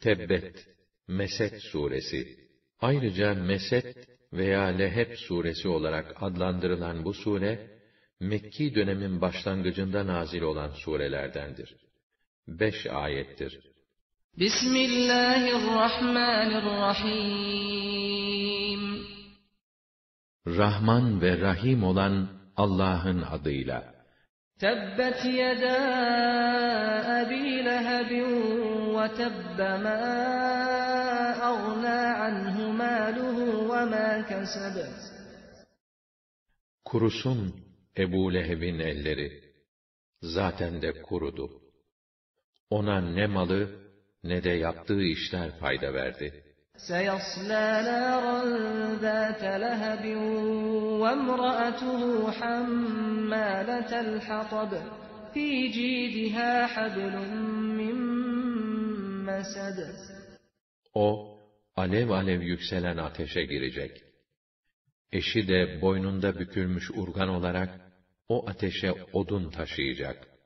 Tebbet, Mesed suresi. Ayrıca Mesed veya Leheb suresi olarak adlandırılan bu sure, Mekki dönemin başlangıcında nazil olan surelerdendir. Beş ayettir. Bismillahirrahmanirrahim. Rahman ve Rahim olan Allah'ın adıyla. Tebbet yeda Ebi Lehebin ve tebbe ma aghna anhu maluhu ve ma keseb. Kurusun Ebu Leheb'in elleri. Zaten de kurudu. Ona ne malı ne de yaptığı işler fayda verdi. سيصلى نارا ذات لهب وامرأته حمالة الحطب في جيدها حبل من مسد o, alev alev yükselen ateşe girecek. Eşi de boynunda bükülmüş urgan olarak, o ateşe odun taşıyacak.